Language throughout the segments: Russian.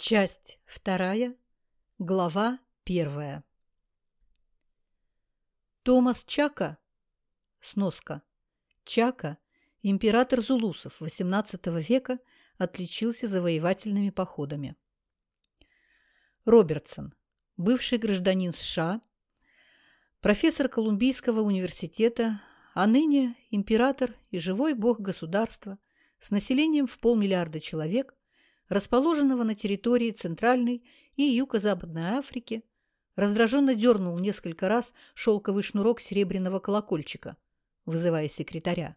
Часть вторая, глава первая. Томас Чака, сноска, Чака, император зулусов XVIII века, отличился завоевательными походами. Робертсон, бывший гражданин США, профессор Колумбийского университета, а ныне император и живой бог государства с населением в полмиллиарда человек, расположенного на территории Центральной и Юго-Западной Африки, раздраженно дернул несколько раз шелковый шнурок серебряного колокольчика, вызывая секретаря.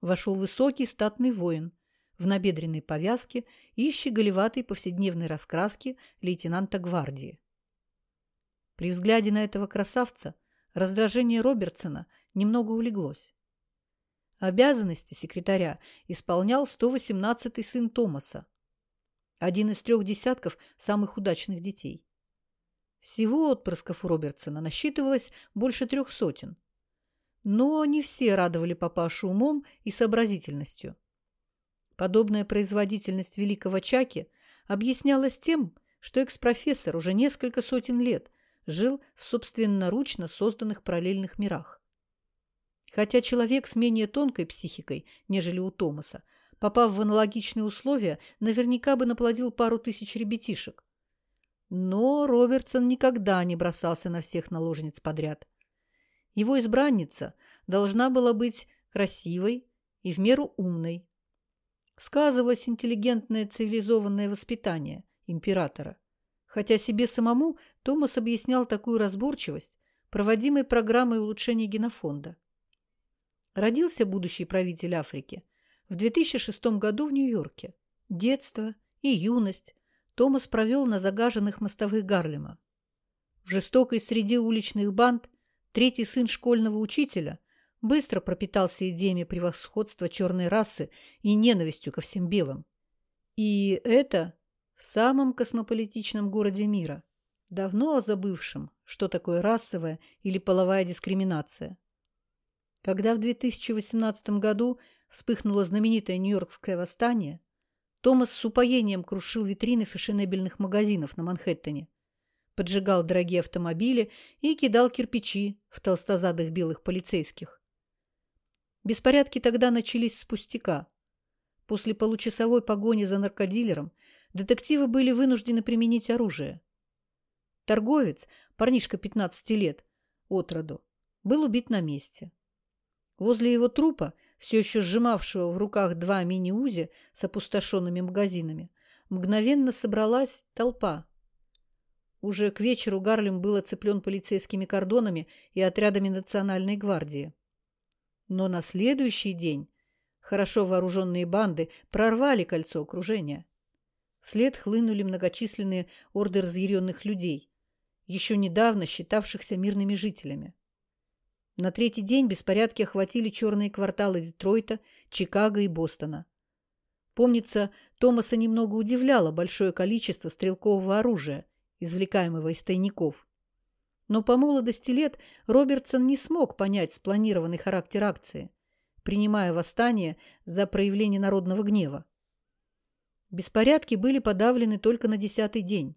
Вошел высокий статный воин в набедренной повязке и щеголеватой повседневной раскраски лейтенанта гвардии. При взгляде на этого красавца раздражение Робертсона немного улеглось. Обязанности секретаря исполнял 118-й сын Томаса, один из трех десятков самых удачных детей. Всего отпрысков у Робертсона насчитывалось больше трех сотен. Но не все радовали папашу умом и сообразительностью. Подобная производительность великого Чаки объяснялась тем, что экс-профессор уже несколько сотен лет жил в собственноручно созданных параллельных мирах. Хотя человек с менее тонкой психикой, нежели у Томаса, попав в аналогичные условия, наверняка бы наплодил пару тысяч ребятишек. Но Робертсон никогда не бросался на всех наложниц подряд. Его избранница должна была быть красивой и в меру умной. Сказывалось интеллигентное цивилизованное воспитание императора. Хотя себе самому Томас объяснял такую разборчивость проводимой программой улучшения генофонда. Родился будущий правитель Африки в 2006 году в Нью-Йорке. Детство и юность Томас провел на загаженных мостовых Гарлема. В жестокой среде уличных банд третий сын школьного учителя быстро пропитался идеями превосходства черной расы и ненавистью ко всем белым. И это в самом космополитичном городе мира, давно забывшем, что такое расовая или половая дискриминация. Когда в 2018 году вспыхнуло знаменитое Нью-Йоркское восстание, Томас с упоением крушил витрины фешенебельных магазинов на Манхэттене, поджигал дорогие автомобили и кидал кирпичи в толстозадых белых полицейских. Беспорядки тогда начались с пустяка. После получасовой погони за наркодилером детективы были вынуждены применить оружие. Торговец, парнишка 15 лет, от роду, был убит на месте. Возле его трупа, все еще сжимавшего в руках два мини-узи с опустошенными магазинами, мгновенно собралась толпа. Уже к вечеру Гарлем был оцеплен полицейскими кордонами и отрядами Национальной гвардии. Но на следующий день хорошо вооруженные банды прорвали кольцо окружения. Вслед хлынули многочисленные орды разъяренных людей, еще недавно считавшихся мирными жителями. На третий день беспорядки охватили черные кварталы Детройта, Чикаго и Бостона. Помнится, Томаса немного удивляло большое количество стрелкового оружия, извлекаемого из тайников. Но по молодости лет Робертсон не смог понять спланированный характер акции, принимая восстание за проявление народного гнева. Беспорядки были подавлены только на десятый день.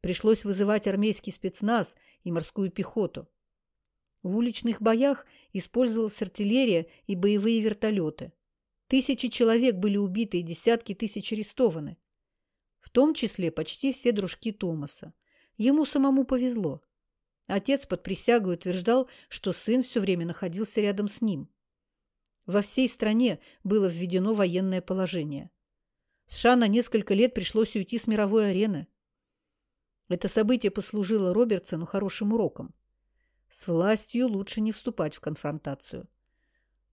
Пришлось вызывать армейский спецназ и морскую пехоту. В уличных боях использовалась артиллерия и боевые вертолеты. Тысячи человек были убиты и десятки тысяч арестованы. В том числе почти все дружки Томаса. Ему самому повезло. Отец под присягой утверждал, что сын все время находился рядом с ним. Во всей стране было введено военное положение. США на несколько лет пришлось уйти с мировой арены. Это событие послужило Робертсону хорошим уроком. С властью лучше не вступать в конфронтацию.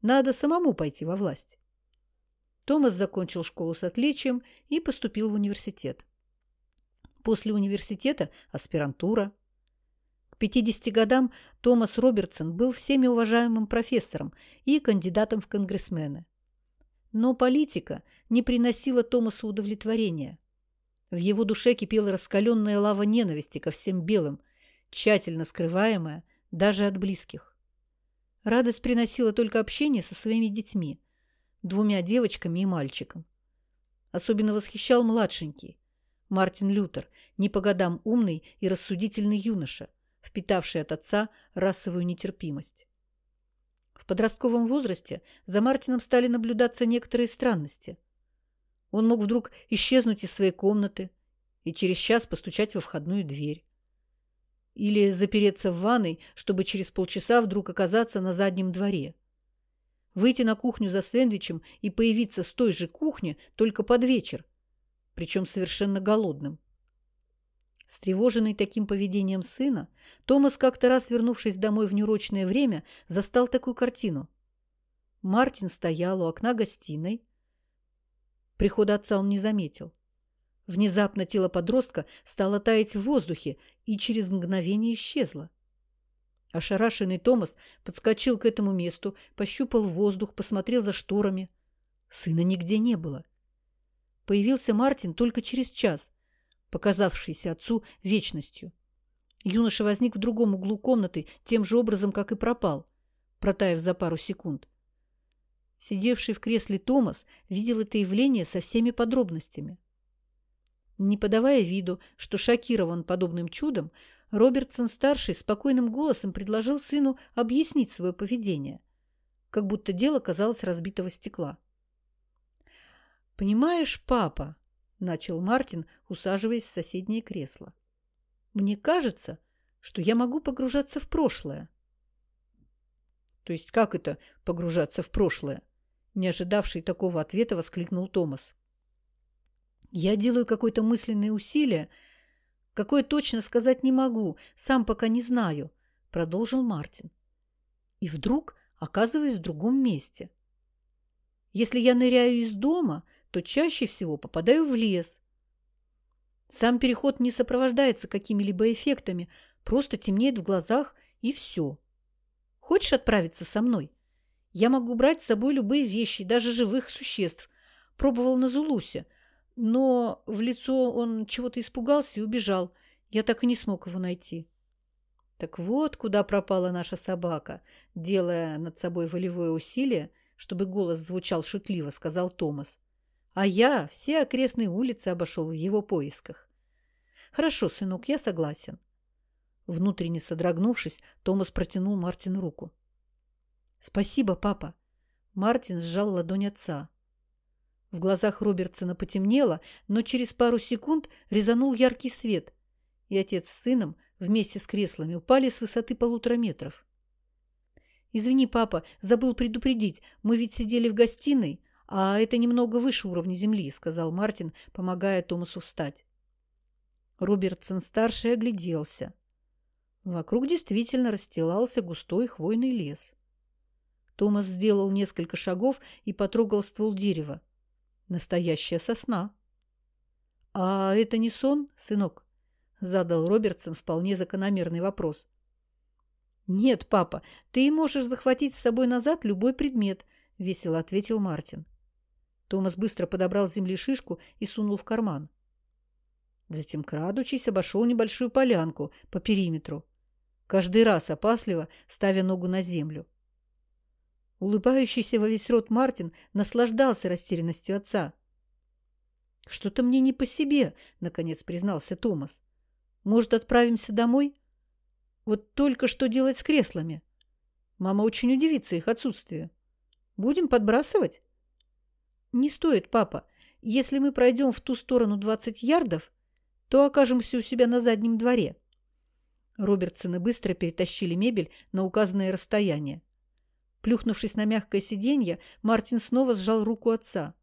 Надо самому пойти во власть. Томас закончил школу с отличием и поступил в университет. После университета – аспирантура. К 50 годам Томас Робертсон был всеми уважаемым профессором и кандидатом в конгрессмены. Но политика не приносила Томасу удовлетворения. В его душе кипела раскаленная лава ненависти ко всем белым, тщательно скрываемая – даже от близких. Радость приносила только общение со своими детьми, двумя девочками и мальчиком. Особенно восхищал младшенький, Мартин Лютер, не по годам умный и рассудительный юноша, впитавший от отца расовую нетерпимость. В подростковом возрасте за Мартином стали наблюдаться некоторые странности. Он мог вдруг исчезнуть из своей комнаты и через час постучать во входную дверь. Или запереться в ванной, чтобы через полчаса вдруг оказаться на заднем дворе. Выйти на кухню за сэндвичем и появиться с той же кухни только под вечер, причем совершенно голодным. Встревоженный таким поведением сына, Томас, как-то раз вернувшись домой в неурочное время, застал такую картину. Мартин стоял у окна гостиной. Прихода отца он не заметил. Внезапно тело подростка стало таять в воздухе и через мгновение исчезло. Ошарашенный Томас подскочил к этому месту, пощупал воздух, посмотрел за шторами. Сына нигде не было. Появился Мартин только через час, показавшийся отцу вечностью. Юноша возник в другом углу комнаты тем же образом, как и пропал, протаяв за пару секунд. Сидевший в кресле Томас видел это явление со всеми подробностями. Не подавая виду, что шокирован подобным чудом, Робертсон-старший спокойным голосом предложил сыну объяснить свое поведение, как будто дело казалось разбитого стекла. «Понимаешь, папа», – начал Мартин, усаживаясь в соседнее кресло, – «мне кажется, что я могу погружаться в прошлое». «То есть как это погружаться в прошлое?» Не ожидавший такого ответа, воскликнул Томас. «Я делаю какое-то мысленное усилие, какое точно сказать не могу, сам пока не знаю», – продолжил Мартин. «И вдруг оказываюсь в другом месте. Если я ныряю из дома – то чаще всего попадаю в лес. Сам переход не сопровождается какими-либо эффектами, просто темнеет в глазах и все. Хочешь отправиться со мной? Я могу брать с собой любые вещи, даже живых существ. Пробовал на Зулусе, но в лицо он чего-то испугался и убежал. Я так и не смог его найти. Так вот, куда пропала наша собака, делая над собой волевое усилие, чтобы голос звучал шутливо, сказал Томас а я все окрестные улицы обошел в его поисках. Хорошо, сынок, я согласен. Внутренне содрогнувшись, Томас протянул Мартину руку. Спасибо, папа. Мартин сжал ладонь отца. В глазах Робертсона потемнело, но через пару секунд резанул яркий свет, и отец с сыном вместе с креслами упали с высоты полутора метров. «Извини, папа, забыл предупредить. Мы ведь сидели в гостиной, «А это немного выше уровня земли», — сказал Мартин, помогая Томасу встать. Робертсон-старший огляделся. Вокруг действительно расстилался густой хвойный лес. Томас сделал несколько шагов и потрогал ствол дерева. Настоящая сосна. «А это не сон, сынок?» — задал Робертсон вполне закономерный вопрос. «Нет, папа, ты можешь захватить с собой назад любой предмет», — весело ответил Мартин. Томас быстро подобрал с земли шишку и сунул в карман. Затем, крадучись, обошел небольшую полянку по периметру, каждый раз опасливо ставя ногу на землю. Улыбающийся во весь рот Мартин наслаждался растерянностью отца. «Что-то мне не по себе», — наконец признался Томас. «Может, отправимся домой? Вот только что делать с креслами? Мама очень удивится их отсутствию. Будем подбрасывать?» «Не стоит, папа. Если мы пройдем в ту сторону 20 ярдов, то окажемся у себя на заднем дворе». Робертсоны быстро перетащили мебель на указанное расстояние. Плюхнувшись на мягкое сиденье, Мартин снова сжал руку отца.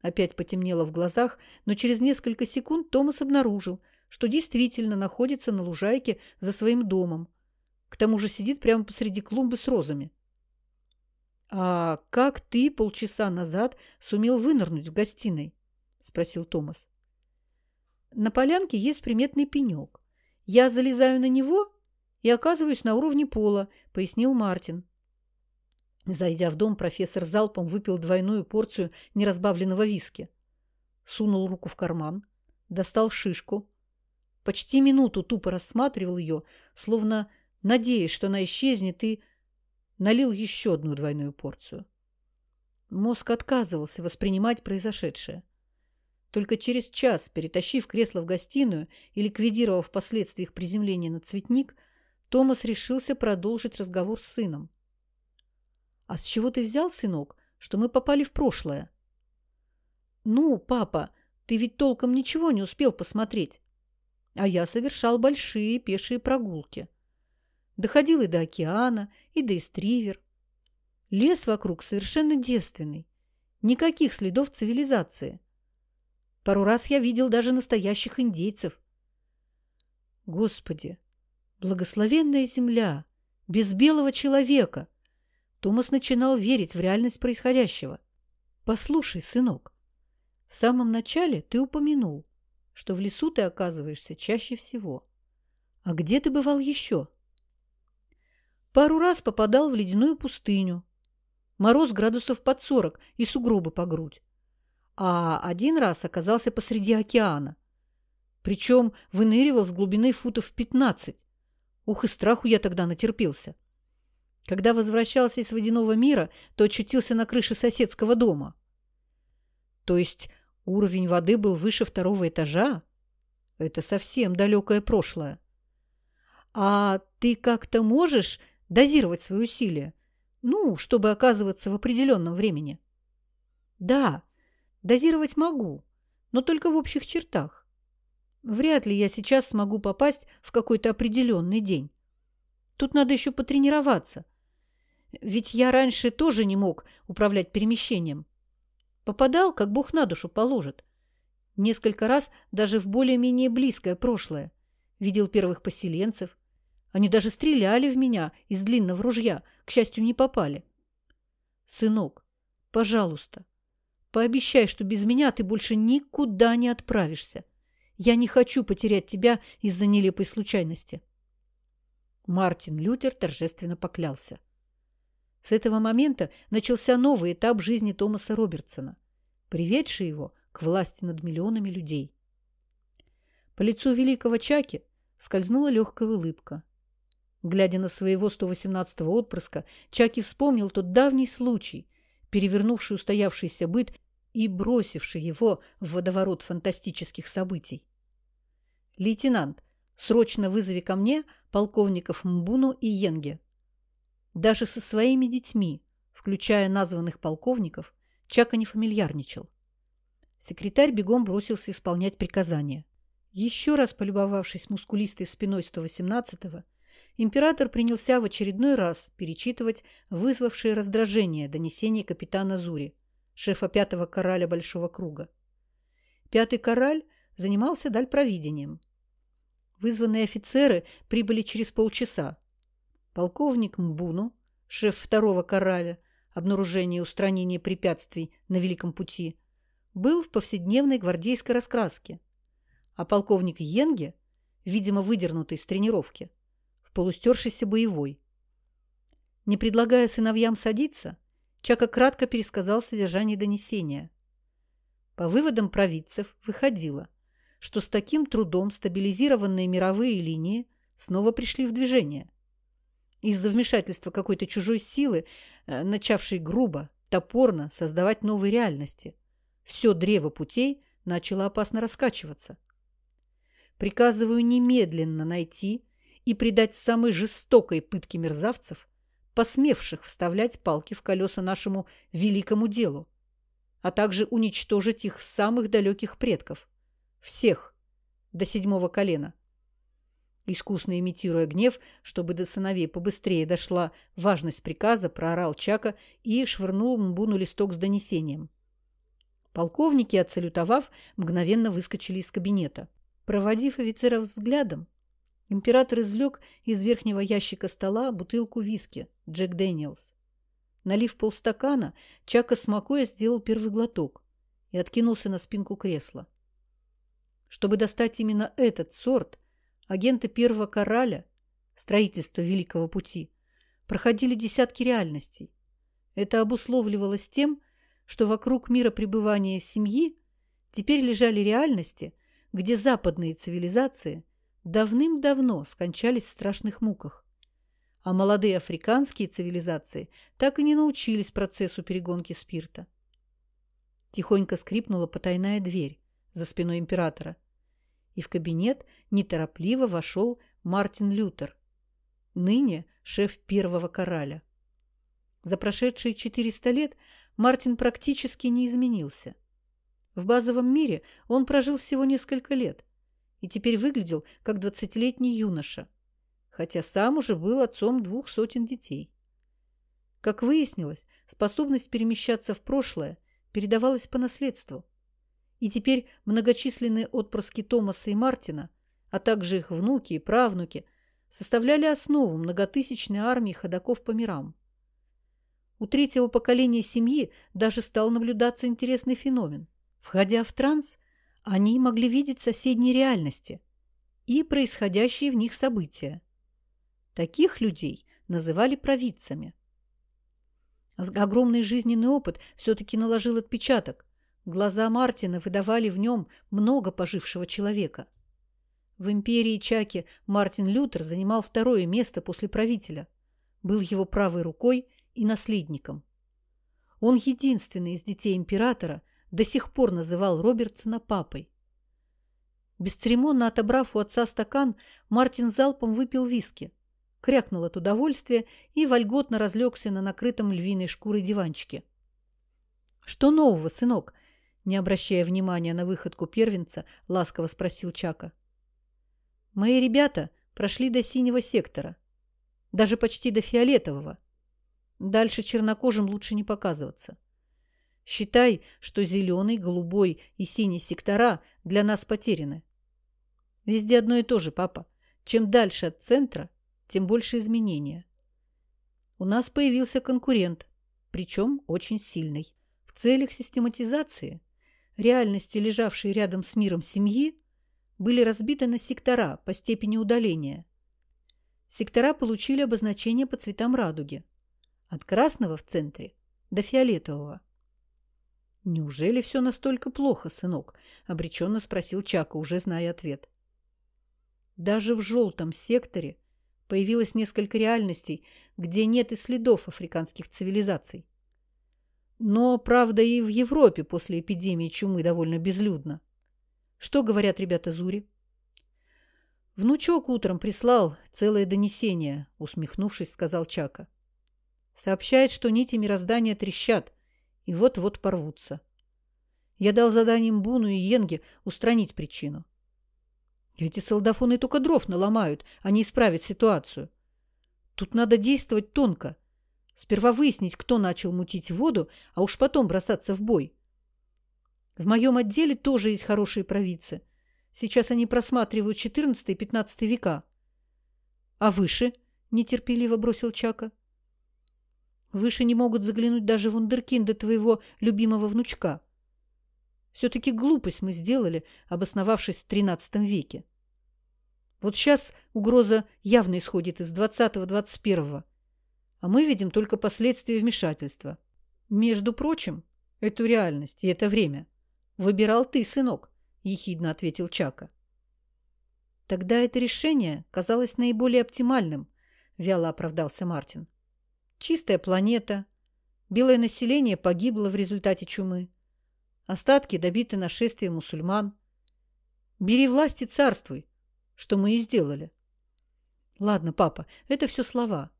Опять потемнело в глазах, но через несколько секунд Томас обнаружил, что действительно находится на лужайке за своим домом. К тому же сидит прямо посреди клумбы с розами. «А как ты полчаса назад сумел вынырнуть в гостиной?» – спросил Томас. «На полянке есть приметный пенек. Я залезаю на него и оказываюсь на уровне пола», – пояснил Мартин. Зайдя в дом, профессор залпом выпил двойную порцию неразбавленного виски. Сунул руку в карман, достал шишку. Почти минуту тупо рассматривал ее, словно надеясь, что она исчезнет, и налил еще одну двойную порцию. Мозг отказывался воспринимать произошедшее. Только через час, перетащив кресло в гостиную и ликвидировав впоследствии их приземление на цветник, Томас решился продолжить разговор с сыном. «А с чего ты взял, сынок, что мы попали в прошлое?» «Ну, папа, ты ведь толком ничего не успел посмотреть. А я совершал большие пешие прогулки. Доходил и до океана, и до Истривер. Лес вокруг совершенно девственный. Никаких следов цивилизации. Пару раз я видел даже настоящих индейцев. Господи, благословенная земля, без белого человека. Томас начинал верить в реальность происходящего. Послушай, сынок, в самом начале ты упомянул, что в лесу ты оказываешься чаще всего. А где ты бывал еще? Пару раз попадал в ледяную пустыню. Мороз градусов под сорок и сугробы по грудь а один раз оказался посреди океана. Причем выныривал с глубины футов пятнадцать. Ух, и страху я тогда натерпелся. Когда возвращался из водяного мира, то очутился на крыше соседского дома. То есть уровень воды был выше второго этажа? Это совсем далекое прошлое. А ты как-то можешь дозировать свои усилия? Ну, чтобы оказываться в определенном времени. Да, Дозировать могу, но только в общих чертах. Вряд ли я сейчас смогу попасть в какой-то определенный день. Тут надо еще потренироваться. Ведь я раньше тоже не мог управлять перемещением. Попадал, как Бог на душу положит. Несколько раз даже в более-менее близкое прошлое. Видел первых поселенцев. Они даже стреляли в меня из длинного ружья. К счастью, не попали. Сынок, пожалуйста, Пообещай, что без меня ты больше никуда не отправишься. Я не хочу потерять тебя из-за нелепой случайности. Мартин Лютер торжественно поклялся. С этого момента начался новый этап жизни Томаса Робертсона, приведший его к власти над миллионами людей. По лицу великого Чаки скользнула легкая улыбка. Глядя на своего 118-го отпрыска, Чаки вспомнил тот давний случай, перевернувший устоявшийся быт и бросивший его в водоворот фантастических событий. «Лейтенант, срочно вызови ко мне полковников Мбуну и Йенге». Даже со своими детьми, включая названных полковников, Чака не фамильярничал. Секретарь бегом бросился исполнять приказания. Еще раз полюбовавшись мускулистой спиной 118-го, император принялся в очередной раз перечитывать вызвавшее раздражение донесение капитана Зури, шефа пятого кораля Большого круга. Пятый кораль занимался дальпровидением. Вызванные офицеры прибыли через полчаса. Полковник Мбуну, шеф второго кораля, обнаружение и устранение препятствий на Великом пути, был в повседневной гвардейской раскраске, а полковник Йенге, видимо, выдернутый с тренировки, полустершийся боевой. Не предлагая сыновьям садиться, Чака кратко пересказал содержание донесения. По выводам провидцев выходило, что с таким трудом стабилизированные мировые линии снова пришли в движение. Из-за вмешательства какой-то чужой силы, э, начавшей грубо, топорно создавать новые реальности, все древо путей начало опасно раскачиваться. Приказываю немедленно найти и предать самой жестокой пытке мерзавцев, посмевших вставлять палки в колеса нашему великому делу, а также уничтожить их самых далеких предков. Всех, до седьмого колена. Искусно имитируя гнев, чтобы до сыновей побыстрее дошла важность приказа, проорал Чака и швырнул Мбуну листок с донесением. Полковники, отсалютовав, мгновенно выскочили из кабинета. Проводив офицеров взглядом, Император извлек из верхнего ящика стола бутылку виски Джек Дэниелс. Налив полстакана, Чака смакуя сделал первый глоток и откинулся на спинку кресла. Чтобы достать именно этот сорт, агенты первого кораля, строительства Великого Пути, проходили десятки реальностей. Это обусловливалось тем, что вокруг мира пребывания семьи теперь лежали реальности, где западные цивилизации давным-давно скончались в страшных муках. А молодые африканские цивилизации так и не научились процессу перегонки спирта. Тихонько скрипнула потайная дверь, за спиной императора. И в кабинет неторопливо вошел Мартин Лютер, ныне шеф первого кораля. За прошедшие 400 лет Мартин практически не изменился. В базовом мире он прожил всего несколько лет и теперь выглядел как двадцатилетний юноша, хотя сам уже был отцом двух сотен детей. Как выяснилось, способность перемещаться в прошлое передавалась по наследству. И теперь многочисленные отпрыски Томаса и Мартина, а также их внуки и правнуки, составляли основу многотысячной армии ходаков по мирам. У третьего поколения семьи даже стал наблюдаться интересный феномен. Входя в транс, они могли видеть соседние реальности и происходящие в них события. Таких людей называли провидцами. Огромный жизненный опыт все-таки наложил отпечаток. Глаза Мартина выдавали в нем много пожившего человека. В империи Чаки Мартин Лютер занимал второе место после правителя. Был его правой рукой и наследником. Он единственный из детей императора до сих пор называл Робертсона папой. Бесцеремонно отобрав у отца стакан, Мартин залпом выпил виски, крякнул от удовольствия и вольготно разлегся на накрытом львиной шкурой диванчике. «Что нового, сынок?» Не обращая внимания на выходку первенца, ласково спросил Чака. «Мои ребята прошли до синего сектора, даже почти до фиолетового. Дальше чернокожим лучше не показываться. Считай, что зеленый, голубой и синий сектора для нас потеряны. Везде одно и то же, папа. Чем дальше от центра, тем больше изменения. У нас появился конкурент, причем очень сильный. В целях систематизации реальности, лежавшие рядом с миром семьи, были разбиты на сектора по степени удаления. Сектора получили обозначение по цветам радуги. От красного в центре до фиолетового. «Неужели все настолько плохо, сынок?» – обреченно спросил Чака, уже зная ответ. Даже в желтом секторе появилось несколько реальностей, где нет и следов африканских цивилизаций. Но, правда, и в Европе после эпидемии чумы довольно безлюдно. Что говорят ребята Зури? Внучок утром прислал целое донесение, усмехнувшись, сказал Чака. Сообщает, что нити мироздания трещат и вот-вот порвутся. Я дал задание Буну и Йенге устранить причину. Эти солдафоны только дров наломают, а не исправят ситуацию. Тут надо действовать тонко. Сперва выяснить, кто начал мутить воду, а уж потом бросаться в бой. В моем отделе тоже есть хорошие провидцы. Сейчас они просматривают XIV и XV века. — А выше? — нетерпеливо бросил Чака. Выше не могут заглянуть даже вундеркинды твоего любимого внучка. Все-таки глупость мы сделали, обосновавшись в тринадцатом веке. Вот сейчас угроза явно исходит из двадцатого-двадцать а мы видим только последствия вмешательства. Между прочим, эту реальность и это время выбирал ты, сынок, ехидно ответил Чака. Тогда это решение казалось наиболее оптимальным, вяло оправдался Мартин. Чистая планета. Белое население погибло в результате чумы. Остатки добиты нашествием мусульман. Бери власть и царствуй, что мы и сделали. Ладно, папа, это все слова.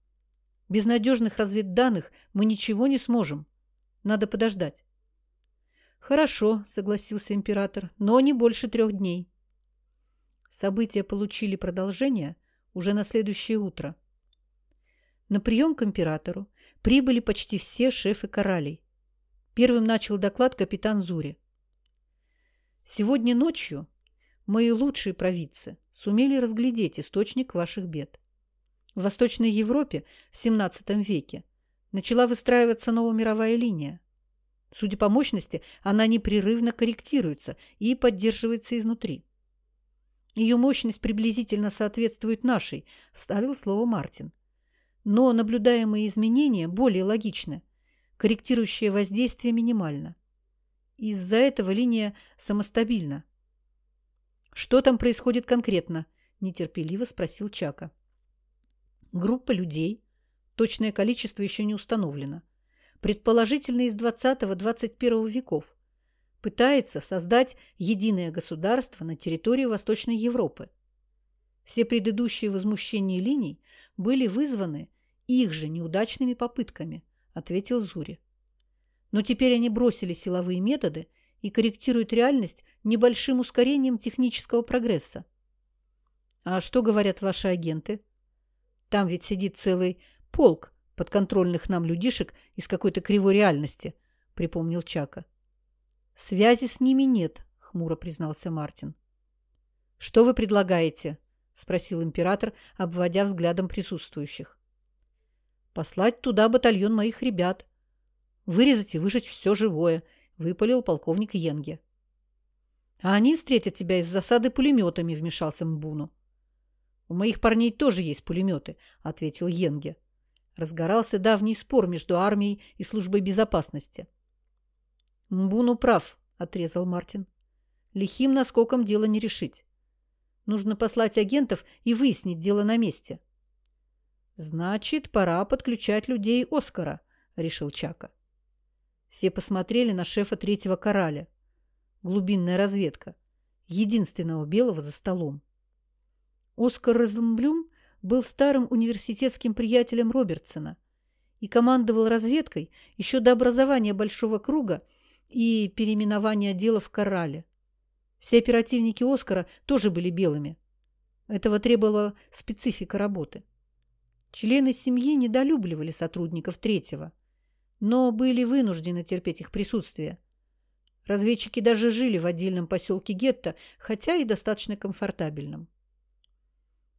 Без надежных разведданных мы ничего не сможем. Надо подождать. Хорошо, согласился император, но не больше трех дней. События получили продолжение уже на следующее утро. На прием к императору прибыли почти все шефы коралей. Первым начал доклад капитан Зури. «Сегодня ночью мои лучшие провидцы сумели разглядеть источник ваших бед. В Восточной Европе в XVII веке начала выстраиваться новомировая линия. Судя по мощности, она непрерывно корректируется и поддерживается изнутри. Ее мощность приблизительно соответствует нашей, вставил слово Мартин. Но наблюдаемые изменения более логичны. Корректирующее воздействие минимально. Из-за этого линия самостабильна. «Что там происходит конкретно?» – нетерпеливо спросил Чака. Группа людей, точное количество еще не установлено, предположительно из 20-21 веков, пытается создать единое государство на территории Восточной Европы. Все предыдущие возмущения линий были вызваны их же неудачными попытками, ответил Зури. Но теперь они бросили силовые методы и корректируют реальность небольшим ускорением технического прогресса. А что говорят ваши агенты? Там ведь сидит целый полк подконтрольных нам людишек из какой-то кривой реальности, припомнил Чака. Связи с ними нет, хмуро признался Мартин. Что вы предлагаете? спросил император, обводя взглядом присутствующих. Послать туда батальон моих ребят. Вырезать и выжечь все живое, выпалил полковник Йенге. А они встретят тебя из засады пулеметами, вмешался Мбуну. У моих парней тоже есть пулеметы, ответил Йенге. Разгорался давний спор между армией и службой безопасности. Мбуну прав, отрезал Мартин. Лихим наскоком дело не решить. Нужно послать агентов и выяснить дело на месте. Значит, пора подключать людей Оскара, решил Чака. Все посмотрели на шефа третьего кораля. Глубинная разведка. Единственного белого за столом. Оскар Розенблюм был старым университетским приятелем Робертсона и командовал разведкой еще до образования Большого круга и переименования дела в Корале. Все оперативники Оскара тоже были белыми. Этого требовала специфика работы. Члены семьи недолюбливали сотрудников третьего, но были вынуждены терпеть их присутствие. Разведчики даже жили в отдельном поселке гетто, хотя и достаточно комфортабельном.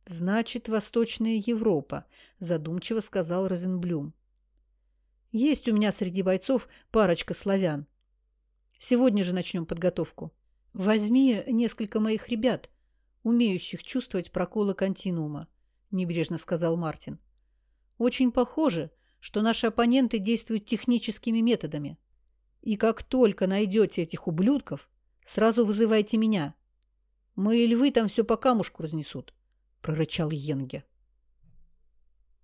«Значит, Восточная Европа», – задумчиво сказал Розенблюм. «Есть у меня среди бойцов парочка славян. Сегодня же начнем подготовку». «Возьми несколько моих ребят, умеющих чувствовать проколы континуума», – небрежно сказал Мартин. «Очень похоже, что наши оппоненты действуют техническими методами. И как только найдете этих ублюдков, сразу вызывайте меня. Мои львы там все по камушку разнесут», – прорычал Йенге.